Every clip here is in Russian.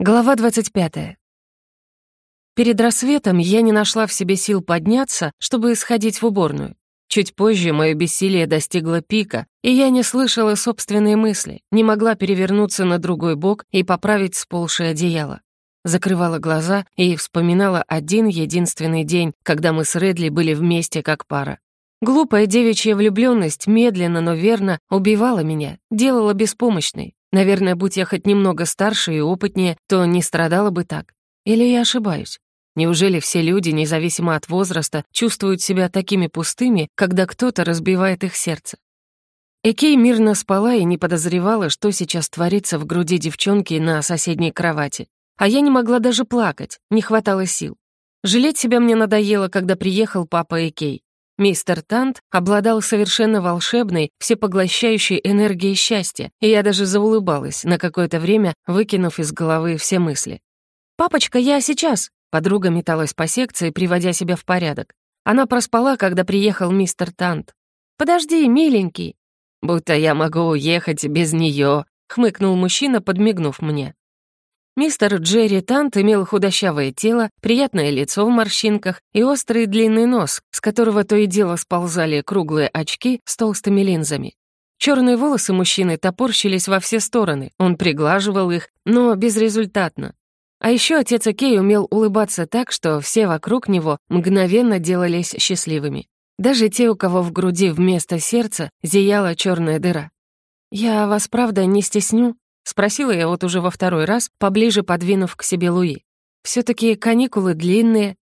Глава 25. Перед рассветом я не нашла в себе сил подняться, чтобы сходить в уборную. Чуть позже мое бессилие достигло пика, и я не слышала собственные мысли, не могла перевернуться на другой бок и поправить сползшее одеяло. Закрывала глаза и вспоминала один единственный день, когда мы с Редли были вместе как пара. Глупая девичья влюбленность медленно, но верно убивала меня, делала беспомощной. Наверное, будь я хоть немного старше и опытнее, то не страдала бы так. Или я ошибаюсь? Неужели все люди, независимо от возраста, чувствуют себя такими пустыми, когда кто-то разбивает их сердце? Экей мирно спала и не подозревала, что сейчас творится в груди девчонки на соседней кровати. А я не могла даже плакать, не хватало сил. Жалеть себя мне надоело, когда приехал папа Экей. Мистер Тант обладал совершенно волшебной, всепоглощающей энергией счастья, и я даже заулыбалась, на какое-то время выкинув из головы все мысли. «Папочка, я сейчас!» Подруга металась по секции, приводя себя в порядок. Она проспала, когда приехал мистер Тант. «Подожди, миленький!» «Будто я могу уехать без нее», — хмыкнул мужчина, подмигнув мне. Мистер Джерри Тант имел худощавое тело, приятное лицо в морщинках и острый длинный нос, с которого то и дело сползали круглые очки с толстыми линзами. Черные волосы мужчины топорщились во все стороны, он приглаживал их, но безрезультатно. А еще отец Акей умел улыбаться так, что все вокруг него мгновенно делались счастливыми. Даже те, у кого в груди вместо сердца зияла черная дыра. «Я вас, правда, не стесню?» — спросила я вот уже во второй раз, поближе подвинув к себе Луи. все таки каникулы длинные».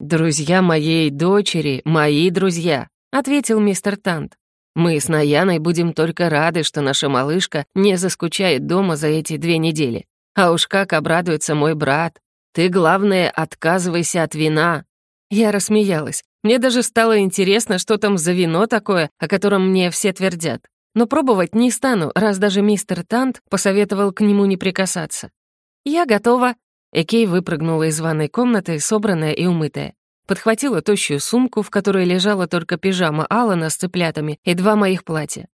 «Друзья моей дочери, мои друзья», — ответил мистер Тант. «Мы с Наяной будем только рады, что наша малышка не заскучает дома за эти две недели. А уж как обрадуется мой брат. Ты, главное, отказывайся от вина». Я рассмеялась. Мне даже стало интересно, что там за вино такое, о котором мне все твердят. Но пробовать не стану, раз даже мистер Тант посоветовал к нему не прикасаться. «Я готова!» Экей выпрыгнула из ванной комнаты, собранная и умытая. Подхватила тощую сумку, в которой лежала только пижама Алана с цыплятами и два моих платья.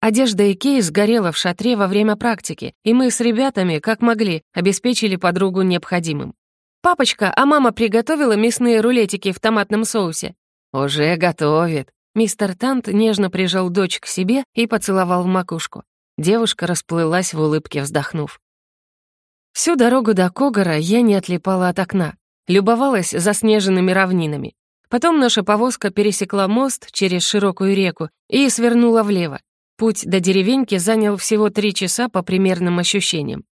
Одежда Экей сгорела в шатре во время практики, и мы с ребятами, как могли, обеспечили подругу необходимым. «Папочка, а мама приготовила мясные рулетики в томатном соусе?» «Уже готовит», Мистер Тант нежно прижал дочь к себе и поцеловал в макушку. Девушка расплылась в улыбке, вздохнув. Всю дорогу до Когора я не отлипала от окна, любовалась заснеженными равнинами. Потом наша повозка пересекла мост через широкую реку и свернула влево. Путь до деревеньки занял всего три часа по примерным ощущениям.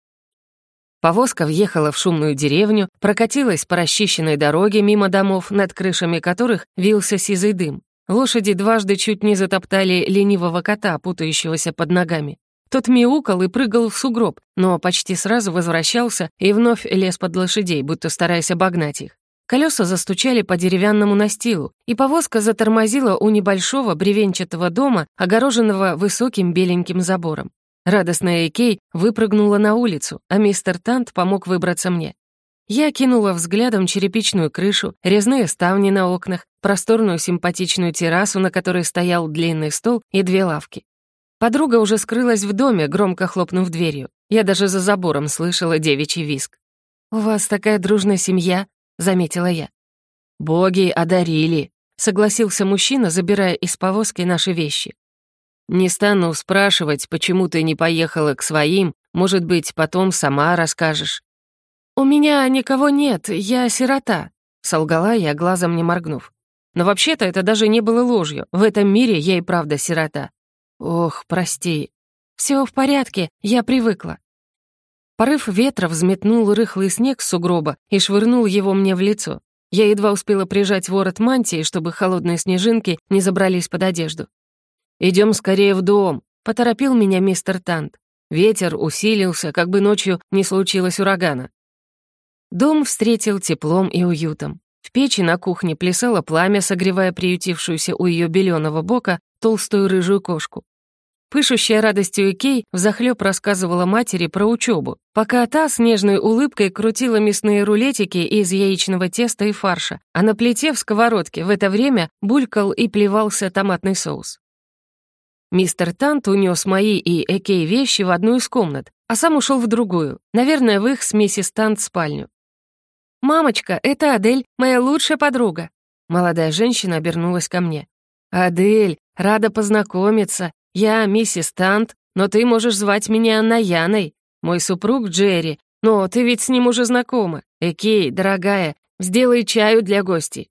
Повозка въехала в шумную деревню, прокатилась по расчищенной дороге мимо домов, над крышами которых вился сизый дым. Лошади дважды чуть не затоптали ленивого кота, путающегося под ногами. Тот мяукал и прыгал в сугроб, но почти сразу возвращался и вновь лез под лошадей, будто стараясь обогнать их. Колеса застучали по деревянному настилу, и повозка затормозила у небольшого бревенчатого дома, огороженного высоким беленьким забором. Радостная Экей выпрыгнула на улицу, а мистер Тант помог выбраться мне. Я кинула взглядом черепичную крышу, резные ставни на окнах, просторную симпатичную террасу, на которой стоял длинный стол и две лавки. Подруга уже скрылась в доме, громко хлопнув дверью. Я даже за забором слышала девичий виск. «У вас такая дружная семья», — заметила я. «Боги одарили», — согласился мужчина, забирая из повозки наши вещи. «Не стану спрашивать, почему ты не поехала к своим, может быть, потом сама расскажешь». «У меня никого нет, я сирота», — солгала я, глазом не моргнув. Но вообще-то это даже не было ложью. В этом мире я и правда сирота. Ох, прости. Все в порядке, я привыкла. Порыв ветра взметнул рыхлый снег с сугроба и швырнул его мне в лицо. Я едва успела прижать ворот мантии, чтобы холодные снежинки не забрались под одежду. Идем скорее в дом», — поторопил меня мистер Тант. Ветер усилился, как бы ночью не случилось урагана. Дом встретил теплом и уютом. В печи на кухне плясало пламя, согревая приютившуюся у ее беленого бока толстую рыжую кошку. Пышущая радостью Икей взахлёб рассказывала матери про учебу, пока та с нежной улыбкой крутила мясные рулетики из яичного теста и фарша, а на плите в сковородке в это время булькал и плевался томатный соус. Мистер Тант унес мои и Экей вещи в одну из комнат, а сам ушел в другую, наверное, в их смеси миссис Тант спальню. «Мамочка, это Адель, моя лучшая подруга». Молодая женщина обернулась ко мне. «Адель, рада познакомиться. Я миссис Тант, но ты можешь звать меня Наяной. Мой супруг Джерри, но ты ведь с ним уже знакома. Экей, дорогая, сделай чаю для гостей».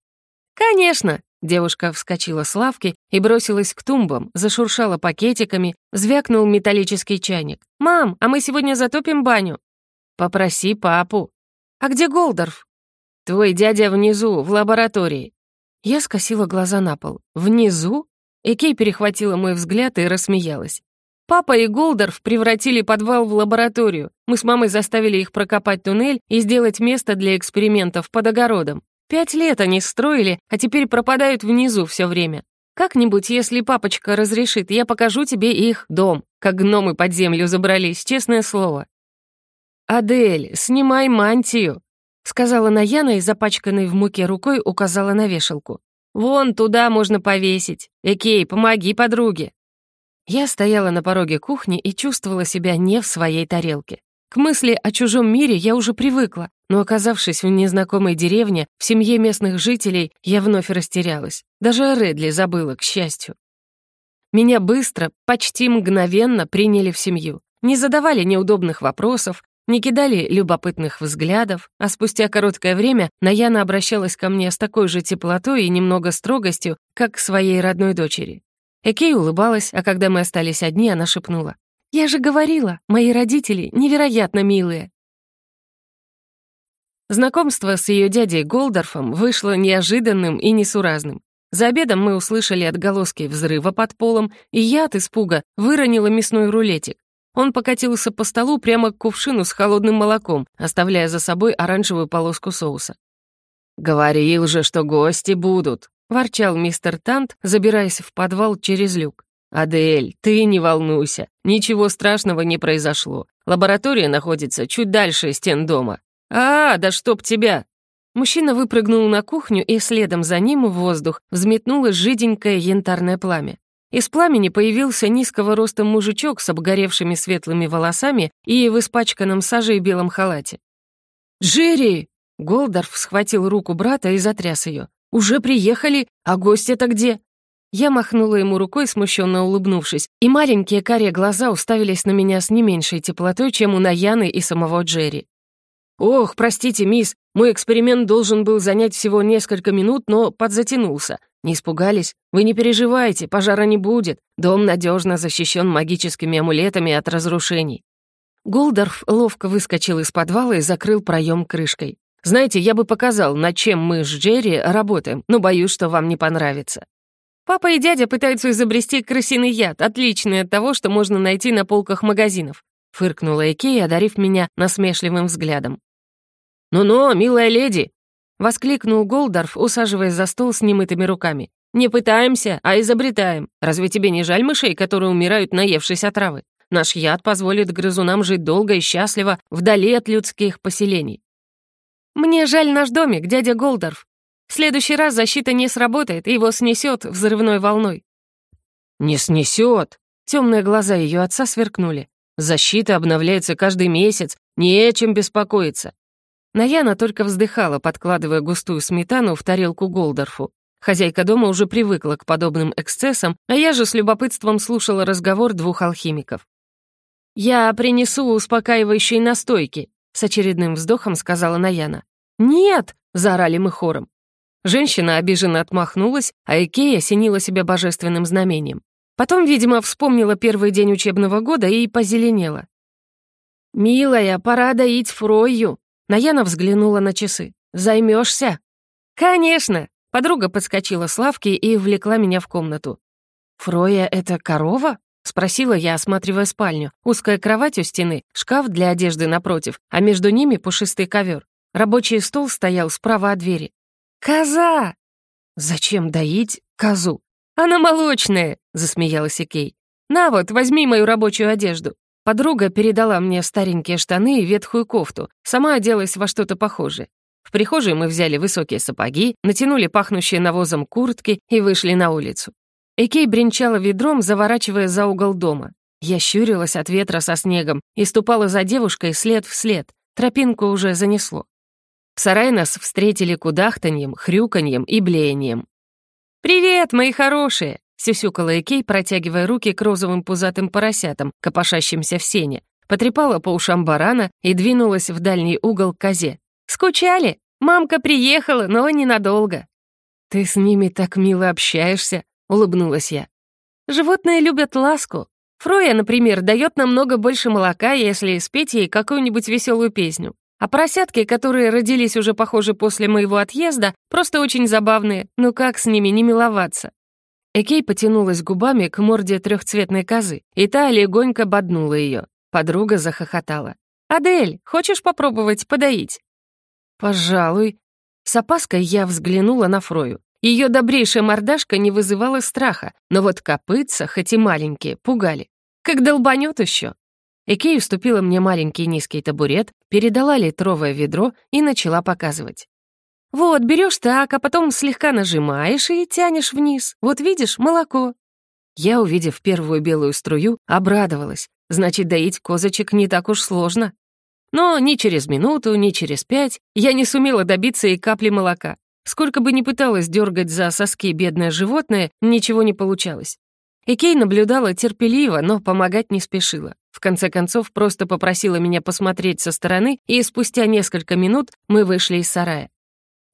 «Конечно!» Девушка вскочила с лавки и бросилась к тумбам, зашуршала пакетиками, звякнул металлический чайник. «Мам, а мы сегодня затопим баню!» «Попроси папу!» «А где Голдорф?» «Твой дядя внизу, в лаборатории». Я скосила глаза на пол. «Внизу?» Экей перехватила мой взгляд и рассмеялась. «Папа и Голдорф превратили подвал в лабораторию. Мы с мамой заставили их прокопать туннель и сделать место для экспериментов под огородом. Пять лет они строили, а теперь пропадают внизу все время. Как-нибудь, если папочка разрешит, я покажу тебе их дом, как гномы под землю забрались, честное слово. «Адель, снимай мантию!» — сказала Наяна и запачканной в муке рукой указала на вешалку. «Вон туда можно повесить. Экей, помоги подруге!» Я стояла на пороге кухни и чувствовала себя не в своей тарелке. К мысли о чужом мире я уже привыкла, но, оказавшись в незнакомой деревне, в семье местных жителей я вновь растерялась. Даже о Редли забыла, к счастью. Меня быстро, почти мгновенно приняли в семью. Не задавали неудобных вопросов, не кидали любопытных взглядов, а спустя короткое время Наяна обращалась ко мне с такой же теплотой и немного строгостью, как к своей родной дочери. Экей улыбалась, а когда мы остались одни, она шепнула. «Я же говорила, мои родители невероятно милые». Знакомство с ее дядей Голдорфом вышло неожиданным и несуразным. За обедом мы услышали отголоски взрыва под полом, и я от испуга выронила мясной рулетик. Он покатился по столу прямо к кувшину с холодным молоком, оставляя за собой оранжевую полоску соуса. «Говорил же, что гости будут», — ворчал мистер Тант, забираясь в подвал через люк. «Адель, ты не волнуйся. Ничего страшного не произошло. Лаборатория находится чуть дальше стен дома. А, да чтоб тебя!» Мужчина выпрыгнул на кухню, и следом за ним в воздух взметнулось жиденькое янтарное пламя. Из пламени появился низкого роста мужичок с обгоревшими светлыми волосами и в испачканном сажей белом халате. «Джерри!» — Голдорф схватил руку брата и затряс ее. «Уже приехали? А гости-то где?» Я махнула ему рукой, смущенно улыбнувшись, и маленькие карие глаза уставились на меня с не меньшей теплотой, чем у Наяны и самого Джерри. «Ох, простите, мисс, мой эксперимент должен был занять всего несколько минут, но подзатянулся. Не испугались? Вы не переживайте, пожара не будет. Дом надежно защищен магическими амулетами от разрушений». Голдорф ловко выскочил из подвала и закрыл проем крышкой. «Знаете, я бы показал, над чем мы с Джерри работаем, но боюсь, что вам не понравится». Папа и дядя пытаются изобрести крысиный яд, отличный от того, что можно найти на полках магазинов», — фыркнула Экея, одарив меня насмешливым взглядом. «Ну-ну, милая леди, — воскликнул Голдорф, усаживаясь за стол с немытыми руками. «Не пытаемся, а изобретаем. Разве тебе не жаль мышей, которые умирают, наевшись отравы? Наш яд позволит грызунам жить долго и счастливо вдали от людских поселений». «Мне жаль наш домик, дядя Голдорф. В следующий раз защита не сработает, и его снесет взрывной волной». «Не снесет!» Темные глаза ее отца сверкнули. «Защита обновляется каждый месяц, нечем беспокоиться. Наяна только вздыхала, подкладывая густую сметану в тарелку Голдорфу. Хозяйка дома уже привыкла к подобным эксцессам, а я же с любопытством слушала разговор двух алхимиков. «Я принесу успокаивающие настойки», — с очередным вздохом сказала Наяна. «Нет!» — заорали мы хором. Женщина обиженно отмахнулась, а Икея осенила себя божественным знамением. Потом, видимо, вспомнила первый день учебного года и позеленела. «Милая, пора доить Фройю», Наяна взглянула на часы. Займешься? «Конечно!» Подруга подскочила с лавки и влекла меня в комнату. «Фроя — это корова?» — спросила я, осматривая спальню. Узкая кровать у стены, шкаф для одежды напротив, а между ними пушистый ковер. Рабочий стол стоял справа от двери. «Коза!» «Зачем доить козу?» «Она молочная!» — засмеялась Икей. «На вот, возьми мою рабочую одежду». Подруга передала мне старенькие штаны и ветхую кофту, сама оделась во что-то похожее. В прихожей мы взяли высокие сапоги, натянули пахнущие навозом куртки и вышли на улицу. Экей бренчала ведром, заворачивая за угол дома. Я щурилась от ветра со снегом и ступала за девушкой след в след. Тропинку уже занесло. В сарае нас встретили кудахтаньем, хрюканьем и блеянием. «Привет, мои хорошие!» сюсюкала Экей, протягивая руки к розовым пузатым поросятам, копошащимся в сене, потрепала по ушам барана и двинулась в дальний угол к козе. «Скучали? Мамка приехала, но ненадолго». «Ты с ними так мило общаешься», — улыбнулась я. «Животные любят ласку. Фроя, например, дает намного больше молока, если спеть ей какую-нибудь веселую песню. А поросятки, которые родились уже, похоже, после моего отъезда, просто очень забавные, но как с ними не миловаться? Экей потянулась губами к морде трехцветной козы, и та легонько боднула ее. Подруга захохотала. «Адель, хочешь попробовать подоить?» «Пожалуй». С опаской я взглянула на Фрою. Ее добрейшая мордашка не вызывала страха, но вот копытца, хоть и маленькие, пугали. «Как долбанет еще!» Экей уступила мне маленький низкий табурет, передала литровое ведро и начала показывать. Вот, берешь так, а потом слегка нажимаешь и тянешь вниз. Вот видишь, молоко». Я, увидев первую белую струю, обрадовалась. Значит, доить козочек не так уж сложно. Но ни через минуту, ни через пять я не сумела добиться и капли молока. Сколько бы ни пыталась дергать за соски бедное животное, ничего не получалось. Экей наблюдала терпеливо, но помогать не спешила. В конце концов, просто попросила меня посмотреть со стороны, и спустя несколько минут мы вышли из сарая.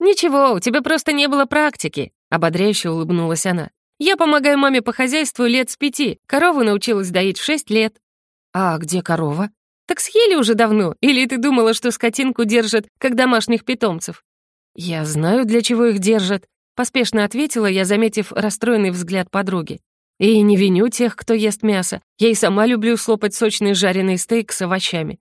«Ничего, у тебя просто не было практики», — ободряюще улыбнулась она. «Я помогаю маме по хозяйству лет с пяти. Корову научилась доить в шесть лет». «А где корова?» «Так съели уже давно. Или ты думала, что скотинку держат, как домашних питомцев?» «Я знаю, для чего их держат», — поспешно ответила я, заметив расстроенный взгляд подруги. «И не виню тех, кто ест мясо. Я и сама люблю слопать сочный жареный стейк с овощами».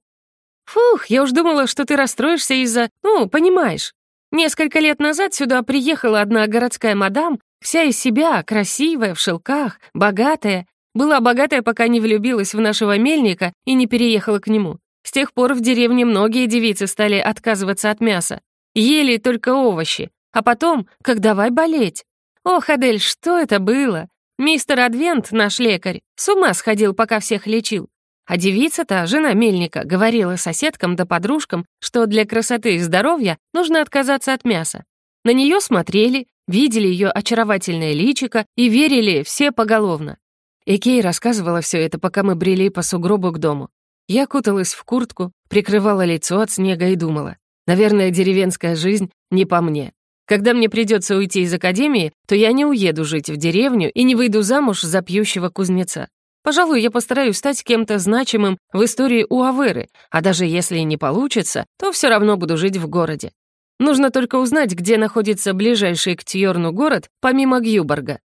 «Фух, я уж думала, что ты расстроишься из-за... Ну, понимаешь». Несколько лет назад сюда приехала одна городская мадам, вся из себя, красивая, в шелках, богатая. Была богатая, пока не влюбилась в нашего мельника и не переехала к нему. С тех пор в деревне многие девицы стали отказываться от мяса. Ели только овощи. А потом, как давай болеть. О, Хадель, что это было? Мистер Адвент, наш лекарь, с ума сходил, пока всех лечил. А девица-то, жена мельника, говорила соседкам да подружкам, что для красоты и здоровья нужно отказаться от мяса. На нее смотрели, видели ее очаровательное личико и верили все поголовно. Экей рассказывала все это, пока мы брели по сугробу к дому. Я куталась в куртку, прикрывала лицо от снега и думала. Наверное, деревенская жизнь не по мне. Когда мне придется уйти из академии, то я не уеду жить в деревню и не выйду замуж за пьющего кузнеца. Пожалуй, я постараюсь стать кем-то значимым в истории Уаверы, а даже если не получится, то все равно буду жить в городе. Нужно только узнать, где находится ближайший к Тьорну город, помимо Гьюборга.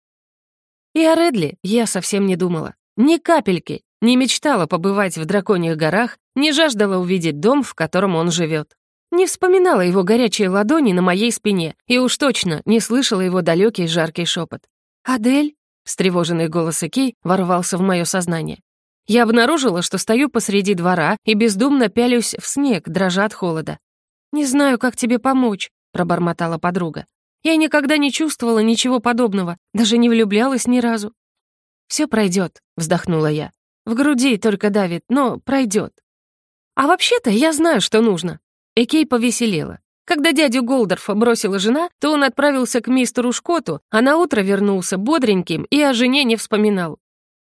И о Редли я совсем не думала. Ни капельки. Не мечтала побывать в Драконьих горах, не жаждала увидеть дом, в котором он живет. Не вспоминала его горячие ладони на моей спине и уж точно не слышала его далекий жаркий шепот. «Адель?» встревоженный голос Икей ворвался в мое сознание. Я обнаружила, что стою посреди двора и бездумно пялюсь в снег, дрожа от холода. «Не знаю, как тебе помочь», — пробормотала подруга. «Я никогда не чувствовала ничего подобного, даже не влюблялась ни разу». «Все пройдет», — вздохнула я. «В груди только давит, но пройдет». «А вообще-то я знаю, что нужно». Экей повеселела. Когда дядю Голдорфа бросила жена, то он отправился к мистеру Шкоту, а на утро вернулся бодреньким и о жене не вспоминал.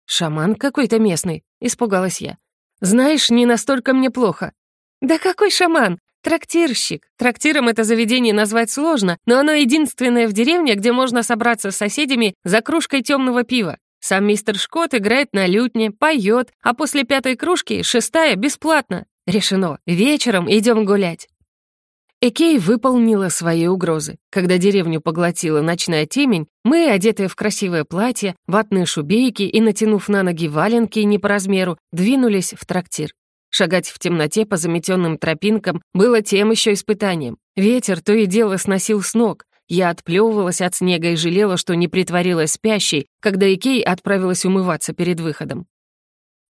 «Шаман какой-то местный», — испугалась я. «Знаешь, не настолько мне плохо». «Да какой шаман? Трактирщик. Трактиром это заведение назвать сложно, но оно единственное в деревне, где можно собраться с соседями за кружкой темного пива. Сам мистер Шкот играет на лютне, поет, а после пятой кружки шестая бесплатно. Решено. Вечером идем гулять». Экей выполнила свои угрозы. Когда деревню поглотила ночная темень, мы, одетые в красивое платье, ватные шубейки и, натянув на ноги валенки не по размеру, двинулись в трактир. Шагать в темноте по заметенным тропинкам было тем еще испытанием. Ветер то и дело сносил с ног. Я отплевывалась от снега и жалела, что не притворилась спящей, когда Икей отправилась умываться перед выходом.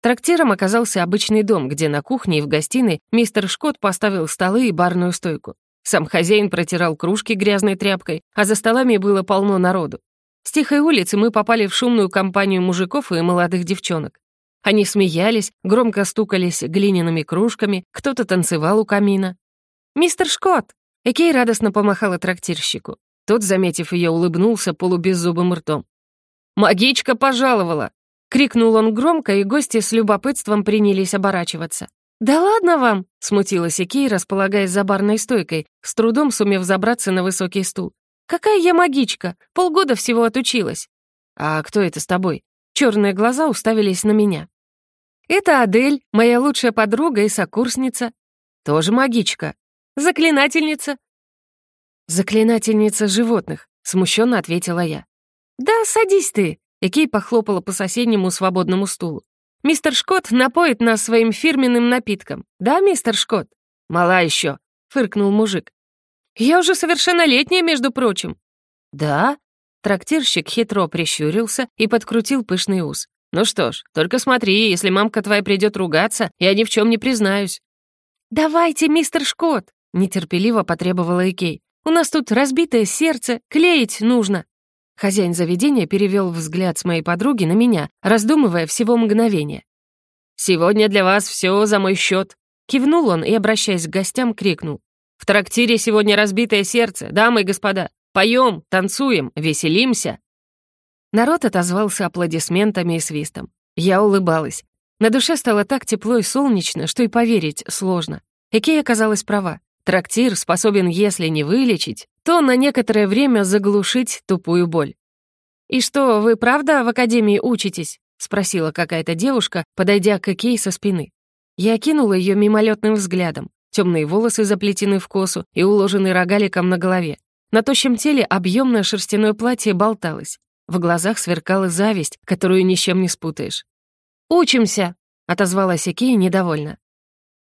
Трактиром оказался обычный дом, где на кухне и в гостиной мистер Шкот поставил столы и барную стойку. Сам хозяин протирал кружки грязной тряпкой, а за столами было полно народу. С тихой улицы мы попали в шумную компанию мужиков и молодых девчонок. Они смеялись, громко стукались глиняными кружками, кто-то танцевал у камина. «Мистер Шкот!» Экей радостно помахала трактирщику. Тот, заметив ее, улыбнулся полубеззубым ртом. «Магичка пожаловала!» — крикнул он громко, и гости с любопытством принялись оборачиваться. «Да ладно вам!» — смутилась Икей, располагаясь за барной стойкой, с трудом сумев забраться на высокий стул. «Какая я магичка! Полгода всего отучилась!» «А кто это с тобой?» Черные глаза уставились на меня. «Это Адель, моя лучшая подруга и сокурсница. Тоже магичка. Заклинательница». «Заклинательница животных», — смущенно ответила я. «Да садись ты!» Якей похлопала по соседнему свободному стулу. «Мистер Шкот напоит нас своим фирменным напитком. Да, мистер Шкот?» «Мала еще», — фыркнул мужик. «Я уже совершеннолетняя, между прочим». «Да?» Трактирщик хитро прищурился и подкрутил пышный ус. «Ну что ж, только смотри, если мамка твоя придет ругаться, я ни в чем не признаюсь». «Давайте, мистер Шкот!» — нетерпеливо потребовала Икей. «У нас тут разбитое сердце, клеить нужно!» Хозяин заведения перевел взгляд с моей подруги на меня, раздумывая всего мгновение. «Сегодня для вас все за мой счет», — кивнул он и, обращаясь к гостям, крикнул. «В трактире сегодня разбитое сердце, дамы и господа. Поем, танцуем, веселимся». Народ отозвался аплодисментами и свистом. Я улыбалась. На душе стало так тепло и солнечно, что и поверить сложно. Икея оказалась права. Трактир способен, если не вылечить, то на некоторое время заглушить тупую боль. «И что, вы правда в академии учитесь?» — спросила какая-то девушка, подойдя к Экей со спины. Я окинула ее мимолетным взглядом. Темные волосы заплетены в косу и уложены рогаликом на голове. На тощем теле объемное шерстяное платье болталось. В глазах сверкала зависть, которую ни чем не спутаешь. «Учимся!» — отозвалась Экей недовольно.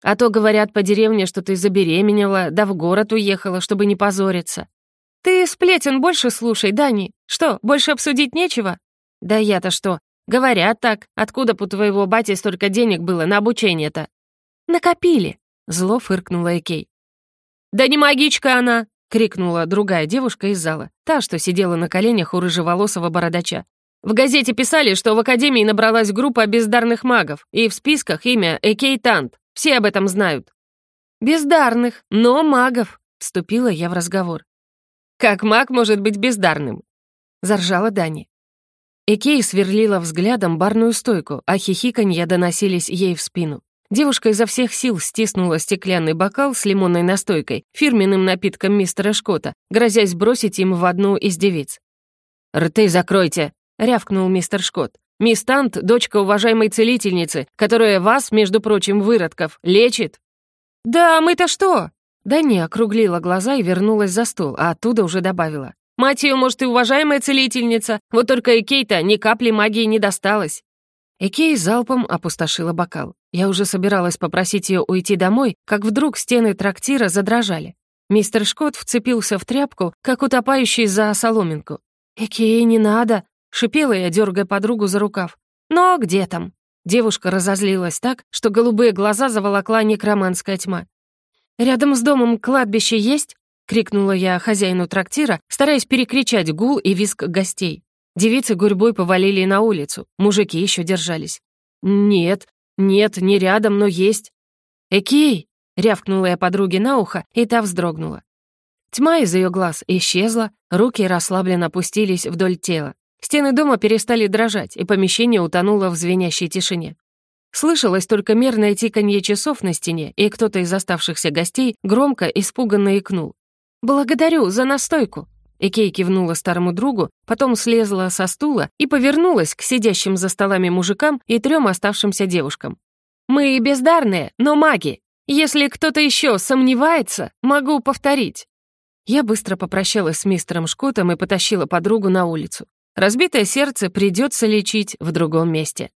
А то говорят по деревне, что ты забеременела, да в город уехала, чтобы не позориться. Ты сплетен больше слушай, Дани. Что, больше обсудить нечего? Да я-то что? Говорят так. Откуда у твоего бати столько денег было на обучение-то? Накопили. Зло фыркнула Экей. «Да не магичка она!» — крикнула другая девушка из зала, та, что сидела на коленях у рыжеволосого бородача. В газете писали, что в академии набралась группа бездарных магов, и в списках имя Экей Тант. Все об этом знают». «Бездарных, но магов», — вступила я в разговор. «Как маг может быть бездарным?» — заржала Дани. Экей сверлила взглядом барную стойку, а хихиканья доносились ей в спину. Девушка изо всех сил стиснула стеклянный бокал с лимонной настойкой, фирменным напитком мистера Шкота, грозясь бросить им в одну из девиц. «Рты закройте!» — рявкнул мистер Шкот. Мисс Тант — дочка уважаемой целительницы, которая вас, между прочим, выродков, лечит». «Да, мы-то что?» Дани округлила глаза и вернулась за стол, а оттуда уже добавила. «Мать ее, может, и уважаемая целительница, вот только Экей-то ни капли магии не досталось». Экей залпом опустошила бокал. Я уже собиралась попросить ее уйти домой, как вдруг стены трактира задрожали. Мистер Шкот вцепился в тряпку, как утопающий за соломинку. «Экей, не надо!» Шипела я, дергая подругу за рукав. Но где там?» Девушка разозлилась так, что голубые глаза заволокла некроманская тьма. «Рядом с домом кладбище есть?» — крикнула я хозяину трактира, стараясь перекричать гул и визг гостей. Девицы гурьбой повалили на улицу, мужики еще держались. «Нет, нет, не рядом, но есть». «Экей!» — рявкнула я подруге на ухо, и та вздрогнула. Тьма из ее глаз исчезла, руки расслабленно опустились вдоль тела. Стены дома перестали дрожать, и помещение утонуло в звенящей тишине. Слышалось только мерное тиканье часов на стене, и кто-то из оставшихся гостей громко испуганно икнул. «Благодарю за настойку!» Икей кивнула старому другу, потом слезла со стула и повернулась к сидящим за столами мужикам и трем оставшимся девушкам. «Мы бездарные, но маги. Если кто-то еще сомневается, могу повторить». Я быстро попрощалась с мистером Шкотом и потащила подругу на улицу. Разбитое сердце придется лечить в другом месте.